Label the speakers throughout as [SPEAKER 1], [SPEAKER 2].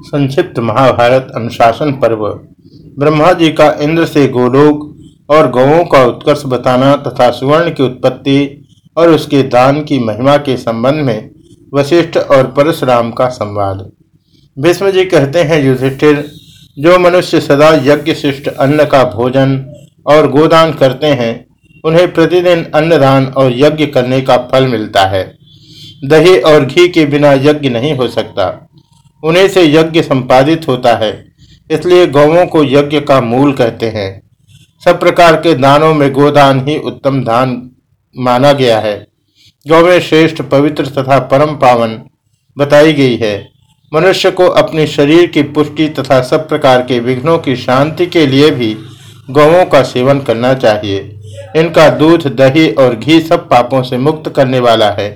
[SPEAKER 1] संक्षिप्त महाभारत अनुशासन पर्व। ब्रह्मा जी का इंद्र से गोलोक और गौों का उत्कर्ष बताना तथा सुवर्ण की उत्पत्ति और उसके दान की महिमा के संबंध में वशिष्ठ और परशुराम का संवाद। भीष्म जी कहते हैं, युधिष्ठिर, जो मनुष्य सदा यज्ञ शिष्ट अन्न का भोजन और गोदान करते हैं, उन्हें प्रतिदिन अन्नदान और यज्ञ करने का फल मिलता है। दही और घी के बिना यज्ञ नहीं हो सकता। उन्हीं से यज्ञ संपादित होता है, इसलिए गौवों को यज्ञ का मूल कहते हैं। सब प्रकार के दानों में गोदान ही उत्तम दान माना गया है। गौवें श्रेष्ठ, पवित्र तथा परम पावन बताई गई है। मनुष्य को अपने शरीर की पुष्टि तथा सब प्रकार के विघ्नों की शांति के लिए भी गौवों का सेवन करना चाहिए। इनका दूध, दही और घी सब पापों से मुक्त करने वाला है।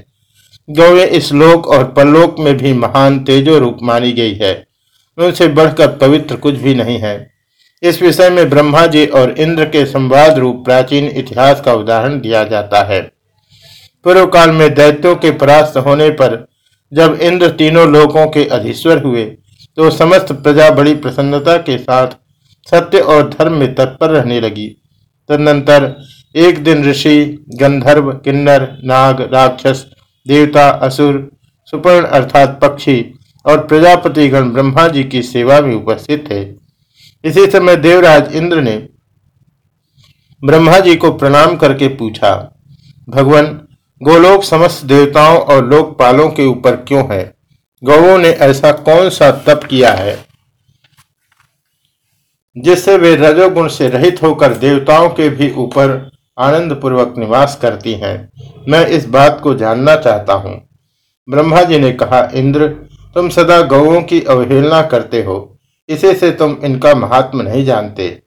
[SPEAKER 1] गौवें इस लोक और परलोक में भी महान तेजो रूप मानी गई है उनसे बढ़कर पवित्र कुछ भी नहीं है। इस विषय में ब्रह्मा जी और इंद्र के संवाद रूप प्राचीन इतिहास का उदाहरण दिया जाता है। पूर्व काल में दैत्यों के परास्त होने पर जब इंद्र तीनों लोकों के अधीश्वर हुए तो समस्त प्रजा बड़ी प्रसन्नता के साथ सत्य और धर्म में तत्पर रहने लगी। तदनंतर एक दिन ऋषि, गंधर्व, किन्नर, नाग, राक्षस देवता, असुर, सुपर्ण अर्थात पक्षी और प्रजापतिगण ब्रह्मा जी की सेवा में उपस्थित थे। इसी समय देवराज इंद्र ने ब्रह्मा जी को प्रणाम करके पूछा, भगवान, गोलोक समस्त देवताओं और लोकपालों के ऊपर क्यों है? गौवों ने ऐसा कौन सा तप किया है? जिससे वे रजोगुण से रहित होकर देवताओं के भी ऊपर आनंद पूर्वक निवास करती हैं। मैं इस बात को जानना चाहता हूँ। ब्रह्मा जी ने कहा, इंद्र, तुम सदा गौों की अवहेलना करते हो। इसे से तुम इनका महात्म नहीं जानते।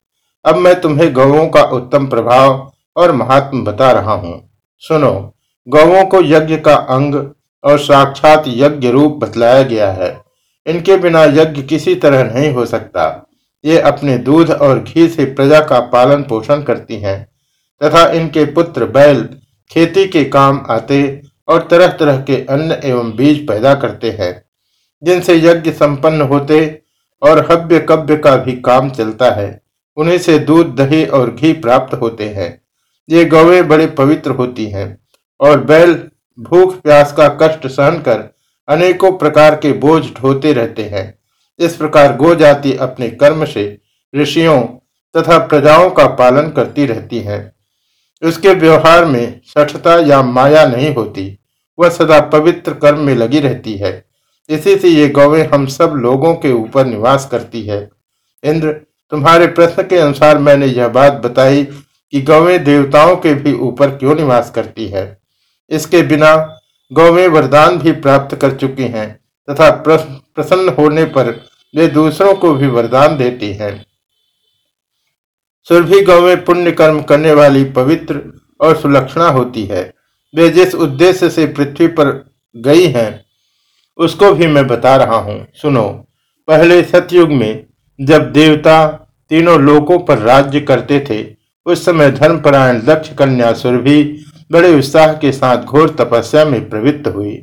[SPEAKER 1] अब मैं तुम्हें गौों का उत्तम प्रभाव और महात्म बता रहा हूँ। सुनो गौों को यज्ञ का अंग और साक्षात यज्ञ रूप बतलाया गया है। इनके बिना यज्ञ किसी तरह नहीं हो सकता। ये अपने दूध और घी से प्रजा का पालन पोषण करती हैं। तथा इनके पुत्र बैल खेती के काम आते और तरह तरह के अन्न एवं बीज पैदा करते हैं, जिनसे यज्ञ संपन्न होते और हव्य कव्य का भी काम चलता है। उन्हीं से दूध, दही और घी प्राप्त होते हैं। ये गौवे बड़े पवित्र होती हैं और बैल भूख, प्यास का कष्ट सहन कर अनेकों प्रकार के बोझ ढोते रहते हैं। इस प्रकार गो जाति अपने कर्म से ऋषियों तथा प्रजाओं का पालन करती रहती हैं। उसके व्यवहार में सठता या माया नहीं होती। वह सदा पवित्र कर्म में लगी रहती है। इसी से ये गौवें हम सब लोगों के ऊपर निवास करती है। इंद्र, तुम्हारे प्रश्न के अनुसार मैंने यह बात बताई कि गौवें देवताओं के भी ऊपर क्यों निवास करती है? इसके बिना गौवें वरदान भी प्राप्त कर चुकी हैं तथा प्रसन्न होने पर वे दूसरों को भी वरदान देती हैं। सुरभि गौवें पुण्य कर्म करने वाली पवित्र और सुलक्षणा होती है। वे जिस उद्देश्य से पृथ्वी पर गई हैं, उसको भी मैं बता रहा हूँ। सुनो, पहले सतयुग में जब देवता तीनों लोकों पर राज्य करते थे, उस समय धर्मपरायण दक्ष कन्या सुरभि बड़े उत्साह के साथ घोर तपस्या में प्रवृत्त हुई।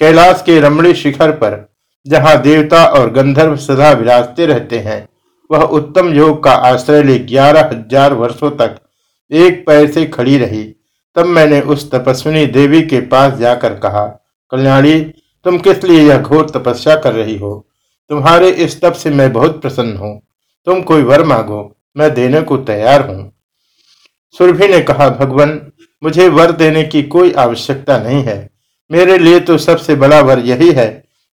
[SPEAKER 1] कैलाश के रमणी शिखर पर, जहाँ देवता और गंधर्व सदा विराजते रहते हैं वह उत्तम योग का आश्रय ले ग्यारह हज़ार वर्षो तक एक पैर से खड़ी रही। तब मैंने उस तपस्विनी देवी के पास जाकर कहा, कल्याणी, तुम किस लिए यह घोर तपस्या कर रही हो? तुम्हारे इस तप से मैं बहुत प्रसन्न हूँ। तुम कोई वर मांगो, मैं देने को तैयार हूँ। सुरभि ने कहा, भगवान, मुझे वर देने की कोई आवश्यकता नहीं है। मेरे लिए तो सबसे बड़ा वर यही है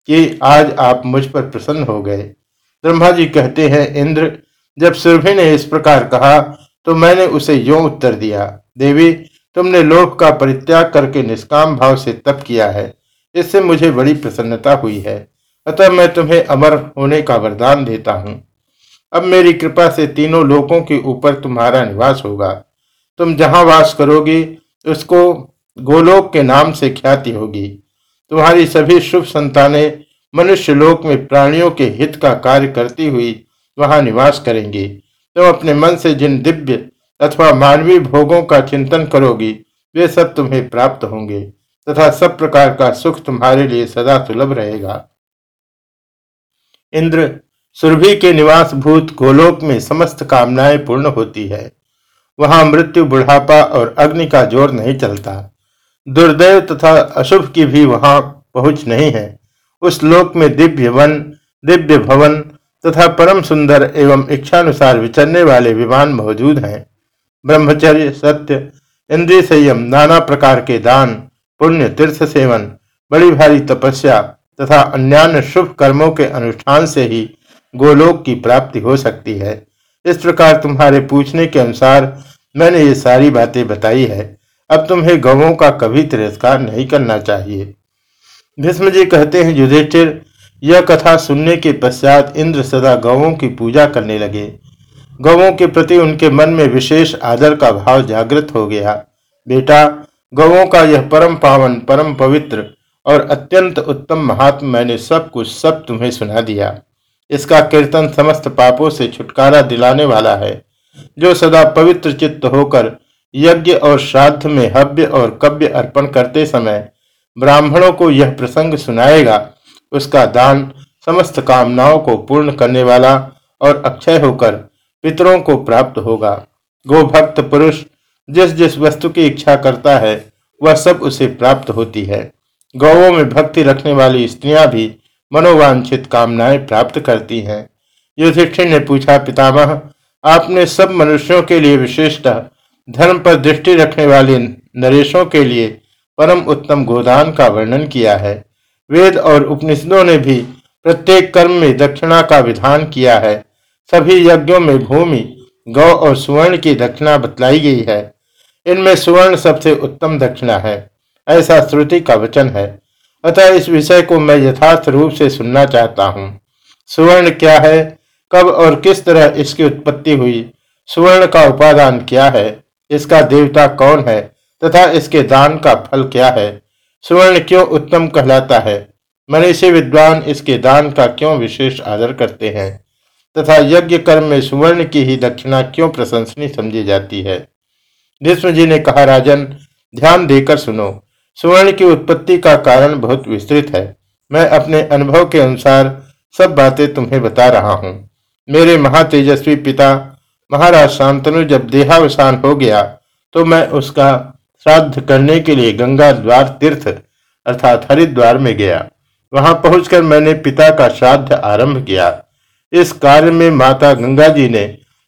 [SPEAKER 1] कि आज आप मुझ पर प्रसन्न हो गए। ब्रह्मा जी कहते हैं, इंद्र, जब सुरभि ने इस प्रकार कहा तो मैंने उसे यो उत्तर दिया, देवी, तुमने लोभ का परित्याग करके निष्काम भाव से तप किया है, इससे मुझे बड़ी प्रसन्नता हुई है, अतः मैं तुम्हें अमर होने का वरदान देता हूँ। अब मेरी कृपा से तीनों लोकों के ऊपर तुम्हारा निवास होगा। तुम जहाँ वास करोगी, उसको गोलोक के नाम से ख्याति होगी। तुम्हारी सभी शुभ संतानें मनुष्य लोक में प्राणियों के हित का कार्य करती हुई वहाँ निवास करेंगी। तुम तो अपने मन से जिन दिव्य अथवा मानवीय भोगों का चिंतन करोगी, वे सब तुम्हें प्राप्त होंगे, तथा सब प्रकार का सुख तुम्हारे लिए सदा सुलभ रहेगा। इंद्र, सुरभि के निवास भूत गोलोक में समस्त कामनाएँ पूर्ण होती है। वहाँ मृत्यु बुढ़ापा और अग्नि का ज़ोर नहीं चलता। दुर्दैव तथा अशुभ की भी वहाँ पहुँच नहीं है। उस लोक में दिव्य वन, दिव्य भवन तथा परम सुंदर एवं इच्छानुसार विचरने वाले विमान मौजूद हैं। ब्रह्मचर्य, सत्य, इंद्रिय संयम, नाना प्रकार के दान, पुण्य, तीर्थ सेवन, बड़ी भारी तपस्या तथा अन्य शुभ कर्मों के अनुष्ठान से ही गोलोक की प्राप्ति हो सकती है। इस प्रकार तुम्हारे पूछने के अनुसार मैंने ये सारी बातें बताई है। अब तुम्हें गवों का कभी तिरस्कार नहीं करना चाहिए। भीष्म जी कहते हैं, युधिष्ठिर, यह कथा सुनने के पश्चात इंद्र सदा गवों की पूजा करने लगे। गवों के प्रति उनके मन में विशेष आदर का भाव जागृत हो गया। बेटा, गवों का यह परम पावन, परम पवित्र और अत्यंत उत्तम महात्म मैंने सब कुछ सब तुम्हें सुना दिया। इसका कीर्तन समस्त पापों से छुटकारा दिलाने वाला है। जो सदा पवित्र चित्त होकर यज्ञ और श्राद्ध में हव्य और कव्य अर्पण करते समय ब्राह्मणों को यह प्रसंग सुनाएगा, उसका दान समस्त कामनाओं को पूर्ण करने वाला और अक्षय होकर पितरों को प्राप्त होगा। गोभक्त पुरुष जिस जिस वस्तु की इच्छा करता है, वह सब उसे प्राप्त होती है। गौों में भक्ति रखने वाली स्त्रियाँ भी मनोवांछित कामनाएँ प्राप्त करती हैं। युधिष्ठिर ने पूछा, पितामह, आपने सब मनुष्यों के लिए विशेषतः धर्म पर दृष्टि रखने वाले नरेशों के लिए परम उत्तम गोदान का वर्णन किया है। वेद और उपनिषदों ने भी प्रत्येक कर्म में दक्षिणा का विधान किया है। सभी यज्ञों में भूमि, गौ और सुवर्ण की दक्षिणा बतलाई गई है। इनमें सुवर्ण सबसे उत्तम दक्षिणा है, ऐसा श्रुति का वचन है। अतः इस विषय को मैं यथार्थ रूप से सुनना चाहता हूँ। सुवर्ण क्या है? कब और किस तरह इसकी उत्पत्ति हुई? सुवर्ण का उपादान क्या है? इसका देवता कौन है? तथा इसके दान का फल क्या है? सुवर्ण क्यों उत्तम कहलाता है? मनुष्य विद्वान इसके दान का क्यों विशेष आदर करते हैं? तथा यज्ञ कर्म में सुवर्ण की ही दक्षिणा क्यों प्रशंसनीय समझी जाती है? भीष्म जी ने कहा, राजन, ध्यान देकर सुनो। सुवर्ण की उत्पत्ति का कारण बहुत विस्तृत है। मैं अपने अनुभव के अनुसार सब बातें तुम्हें बता रहा हूँ। मेरे महातेजस्वी पिता, महाराज शांतनु जब देहावसान हो गया तो मैं उसका श्राद्ध करने के लिए गंगा द्वार तीर्थ अर्थात हरिद्वार में गया। वहाँ पहुंचकर मैंने पिता का श्राद्ध आरंभ किया। इस कार्य में माता गंगा जी ने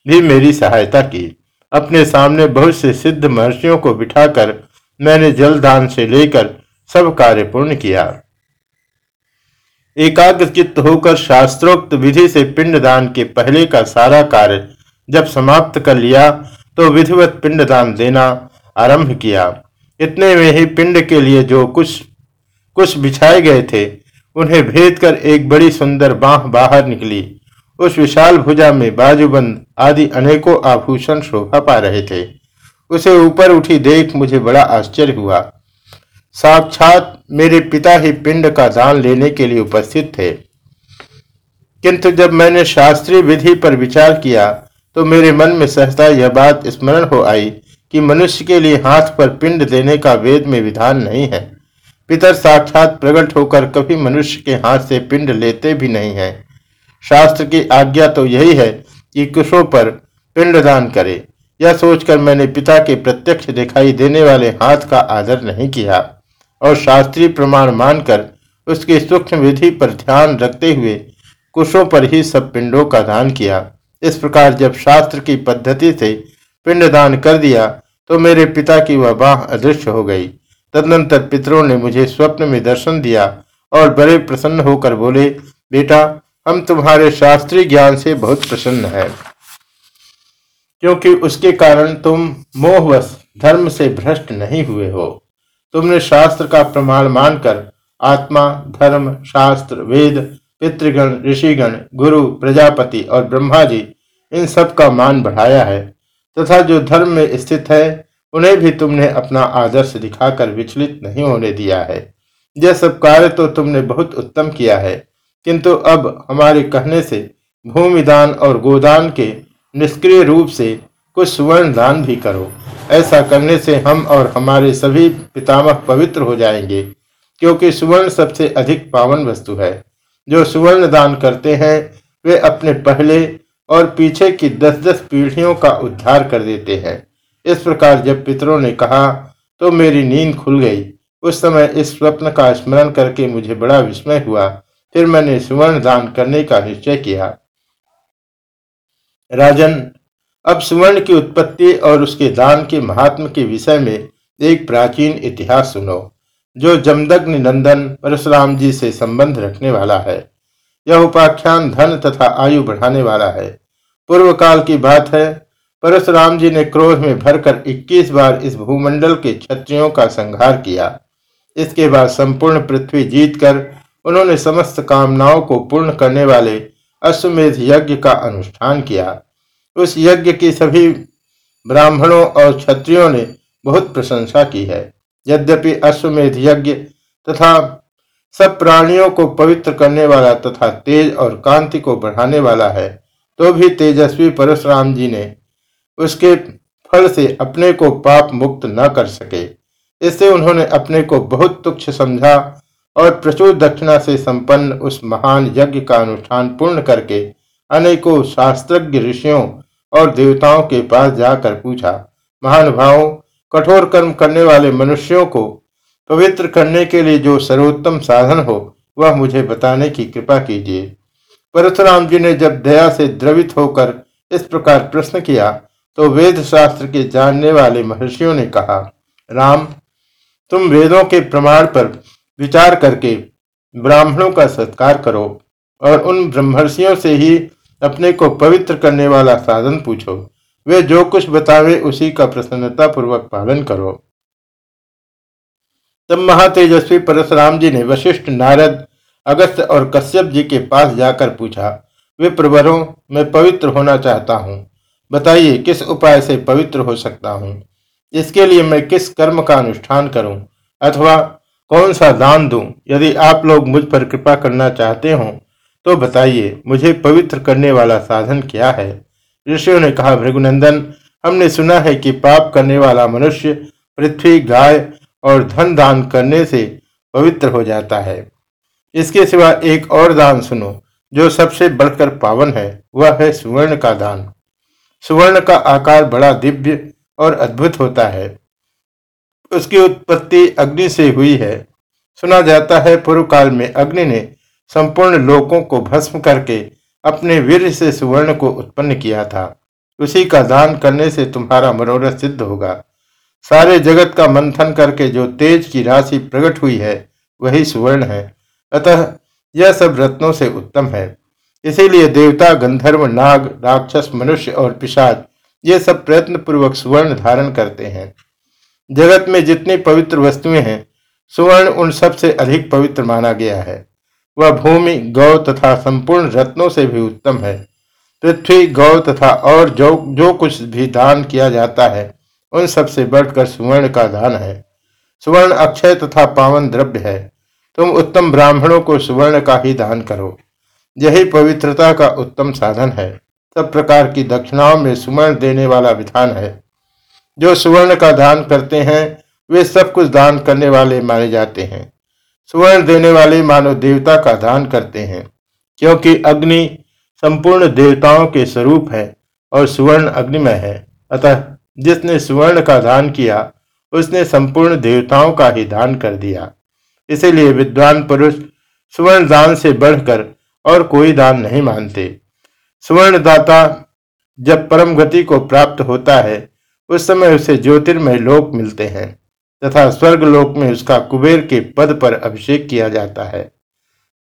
[SPEAKER 1] भी मेरी सहायता की। अपने सामने बहुत से सिद्ध महर्षियों को बिठाकर मैंने जलदान से लेकर सब कार्य पूर्ण किया। एकाग्र चित्त होकर शास्त्रोक्त विधि से पिंडदान के पहले का सारा कार्य जब समाप्त कर लिया तो विधिवत पिंडदान देना आरंभ किया। इतने में ही पिंड के लिए जो कुछ कुछ बिछाए गए थे, उन्हें भेद कर एक बड़ी सुंदर बाह बाहर निकली। उस विशाल भुजा में बाजूबंद आदि अनेकों आभूषण शोभा पा रहे थे। उसे ऊपर उठी देख मुझे बड़ा आश्चर्य हुआ। साक्षात मेरे पिता ही पिंड का दान लेने के लिए उपस्थित थे। किंतु जब मैंने शास्त्रीय विधि पर विचार किया तो मेरे मन में सहसा यह बात स्मरण हो आई कि मनुष्य के लिए हाथ पर पिंड देने का वेद में विधान नहीं है। पितर साक्षात प्रकट होकर कभी मनुष्य के हाथ से पिंड लेते भी नहीं है। शास्त्र की आज्ञा तो यही है कि कुशों पर पिंडदान करे। यह सोचकर मैंने पिता के प्रत्यक्ष दिखाई देने वाले हाथ का आदर नहीं किया और शास्त्रीय प्रमाण मानकर उसकी सूक्ष्म विधि पर ध्यान रखते हुए कुशों पर ही सब पिंडों का दान किया। इस प्रकार जब शास्त्र की पद्धति से पिंडदान कर दिया तो मेरे पिता की वह बाह अदृश्य हो गई। तदनंतर पितरों ने मुझे स्वप्न में दर्शन दिया और बड़े प्रसन्न होकर बोले, बेटा, हम तुम्हारे शास्त्रीय ज्ञान से बहुत प्रसन्न है। क्योंकि उसके कारण तुम मोहवश धर्म से भ्रष्ट नहीं हुए हो। तुमने शास्त्र का प्रमाण मानकर आत्मा, धर्म, शास्त्र, वेद, पितृगण, ऋषिगण, गुरु, प्रजापति और ब्रह्मा जी, इन सब का मान बढ़ाया है। तथा जो धर्म में स्थित है, उन्हें भी तुमने अपना आदर्श दिखाकर विचलित नहीं होने दिया है। यह सब कार्य तो तुमने बहुत उत्तम किया है, किंतु अब हमारे कहने से भूमिदान और गोदान के निष्क्रिय रूप से कुछ सुवर्ण दान भी करो। ऐसा करने से हम और हमारे सभी पितामह पवित्र हो जाएँगे, क्योंकि सुवर्ण सबसे अधिक पावन वस्तु है। जो सुवर्ण दान करते हैं, वे अपने पहले और पीछे की दस दस पीढ़ियों का उद्धार कर देते हैं। इस प्रकार जब पितरों ने कहा तो मेरी नींद खुल गई। उस समय इस स्वप्न का स्मरण करके मुझे बड़ा विस्मय हुआ। फिर मैंने सुवर्ण दान करने का निश्चय किया। राजन, अब सुवर्ण की उत्पत्ति और उसके दान के महात्म के विषय में एक प्राचीन इतिहास सुनो, जो जमदग्नि नंदन, परशुराम जी से संबंध रखने वाला है। यह उपाख्यान धन तथा आयु बढ़ाने वाला है। पूर्व काल की बात है, परशुराम जी ने क्रोध में भरकर 21 बार इस भूमंडल के क्षत्रियों का संहार किया। इसके बाद संपूर्ण पृथ्वी जीतकर उन्होंने समस्त कामनाओं को पूर्ण करने वाले अश्वमेध यज्ञ का अनुष्ठान किया। उस यज्ञ की सभी ब्राह्मणों और क्षत्रियों ने बहुत प्रशंसा की है। यद्यपि अश्वमेध यज्ञ तथा सब प्राणियों को पवित्र करने वाला तथा तेज और कांति को बढ़ाने वाला है तो भी तेजस्वी परशुराम जी ने उसके फल से अपने को पाप मुक्त न कर सके। इससे उन्होंने अपने को बहुत तुक्ष समझा और प्रचुर दक्षिणा से संपन्न उस महान यज्ञ का अनुष्ठान पूर्ण करके अनेकों शास्त्रज्ञ ऋषियों और देवताओं के पास जाकर पूछा महानुभावों कठोर कर्म करने वाले मनुष्यों को पवित्र करने के लिए जो सर्वोत्तम साधन हो, वह मुझे बताने की कृपा कीजिए। परशुराम जी ने जब दया से द्रवित होकर इस प्रकार प्रश्न किया तो वेद शास्त्र के जानने वाले महर्षियों ने कहा, राम, तुम वेदों के प्रमाण पर विचार करके ब्राह्मणों का सत्कार करो और उन ब्रह्मर्षियों से ही अपने को पवित्र करने वाला साधन पूछो। वे जो कुछ बतावे उसी का प्रसन्नता पूर्वक पालन करो। तब महातेजस्वी परशुराम जी ने वशिष्ठ नारद अगस्त और कश्यप जी के पास जाकर पूछा, वे प्रवरों, मैं पवित्र होना चाहता हूँ। बताइए, किस उपाय से पवित्र हो सकता हूँ? इसके लिए मैं किस कर्म का अनुष्ठान करूँ? अथवा कौन सा दान दूँ? यदि आप लोग मुझ पर कृपा करना चाहते हो तो बताइए, मुझे पवित्र करने वाला साधन क्या है? ऋषियों ने कहा, भृगुनंदन, हमने सुना है कि पाप करने वाला मनुष्य पृथ्वी, गाय और धन दान करने से पवित्र हो जाता है। इसके सिवा एक और दान सुनो, जो सबसे बढ़कर पावन है, वह है सुवर्ण का दान। सुवर्ण का आकार बड़ा दिव्य और अद्भुत होता है। उसकी उत्पत्ति अग्नि से हुई है। सुना जाता है पूर्व काल में अग्नि ने संपूर्ण लोकों को भस्म करके अपने वीर से सुवर्ण को उत्पन्न किया था। उसी का दान करने से तुम्हारा मनोरथ सिद्ध होगा। सारे जगत का मंथन करके जो तेज की राशि प्रकट हुई है, वही सुवर्ण है। अतः यह सब रत्नों से उत्तम है। इसीलिए देवता, गंधर्व, नाग, राक्षस, मनुष्य और पिशाच, ये सब प्रयत्न पूर्वक सुवर्ण धारण करते हैं। जगत में जितनी पवित्र वस्तुएँ हैं, सुवर्ण उन सबसे अधिक पवित्र माना गया है। वह भूमि, गौ तथा संपूर्ण रत्नों से भी उत्तम है। पृथ्वी, गौ तथा और जो जो कुछ भी दान किया जाता है, उन सबसे बढ़कर सुवर्ण का दान है। सुवर्ण अक्षय तथा पावन द्रव्य है। तुम उत्तम ब्राह्मणों को सुवर्ण का ही दान करो। यही पवित्रता का उत्तम साधन है। सब प्रकार की दक्षिणाओं में सुवर्ण देने वाला विधान है। जो सुवर्ण का दान करते हैं, वे सब कुछ दान करने वाले माने जाते हैं। सुवर्ण देने वाले मानव देवता का दान करते हैं, क्योंकि अग्नि संपूर्ण देवताओं के स्वरूप है और सुवर्ण अग्निमय है। अतः जिसने सुवर्ण का दान किया, उसने संपूर्ण देवताओं का ही दान कर दिया। इसीलिए विद्वान पुरुष सुवर्ण दान से बढ़कर और कोई दान नहीं मानते। सुवर्ण दाता जब परम गति को प्राप्त होता है, उस समय उसे ज्योतिर्मय लोक मिलते हैं तथा स्वर्ग लोक में उसका कुबेर के पद पर अभिषेक किया जाता है।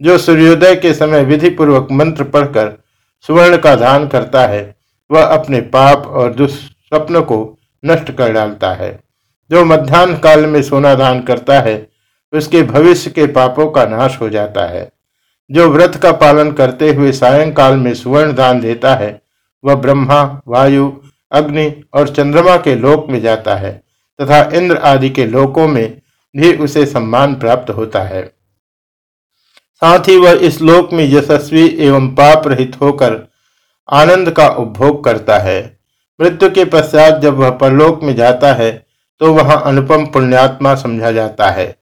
[SPEAKER 1] जो सूर्योदय के समय विधि पूर्वक मंत्र पढ़कर सुवर्ण का दान करता है, वह अपने पाप और दुष्स्वप्न को नष्ट कर डालता है। जो मध्यान्ह काल में सोना दान करता है उसके भविष्य के पापों का नाश हो जाता है। जो व्रत का पालन करते हुए सायंकाल में सुवर्ण दान देता है, वह ब्रह्मा, वायु, अग्नि और चंद्रमा के लोक में जाता है तथा इंद्र आदि के लोकों में भी उसे सम्मान प्राप्त होता है। साथ ही वह इस लोक में यशस्वी एवं पाप रहित होकर आनंद का उपभोग करता है। मृत्यु के पश्चात जब वह परलोक में जाता है तो वहाँ अनुपम पुण्यात्मा समझा जाता है।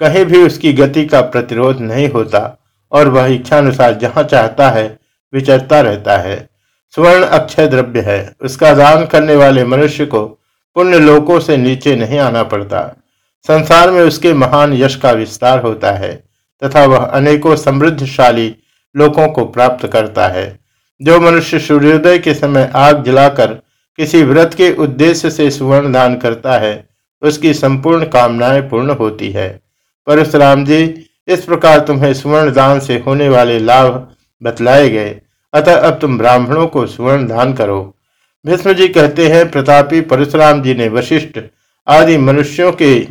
[SPEAKER 1] कहीं भी उसकी गति का प्रतिरोध नहीं होता, और वह इच्छानुसार जहाँ चाहता है, विचरता रहता है। स्वर्ण अक्षय द्रव्य है। उसका दान करने वाले मनुष्य को पुण्य लोकों से नीचे नहीं आना पड़ता। संसार में उसके महान यश का विस्तार होता है, तथा वह अनेकों समृद्धशाली लोगों को प्राप्त करता है। जो मनुष्य सूर्योदय के समय आग जलाकर किसी व्रत के उद्देश्य से सुवर्ण दान करता है, उसकी संपूर्ण कामनाएँ पूर्ण होती है। परशुराम जी, इस प्रकार तुम्हें सुवर्ण दान से होने वाले लाभ बतलाए गए। अतः अब तुम ब्राह्मणों को सुवर्ण दान करो। भीष्म जी कहते हैं, प्रतापी परशुराम जी ने वशिष्ठ आदि मनुष्यों के,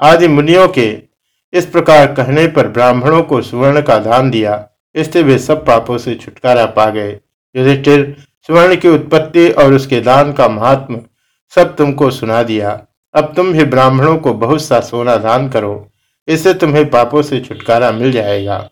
[SPEAKER 1] आदि मुनियों के इस प्रकार कहने पर ब्राह्मणों को सुवर्ण का दान दिया। इससे वे सब पापों से छुटकारा पा गए। युधिष्ठिर, सुवर्ण की उत्पत्ति और उसके दान का महात्म सब तुमको सुना दिया। अब तुम भी ब्राह्मणों को बहुत सा सोना दान करो। इससे तुम्हें पापों से छुटकारा मिल जाएगा।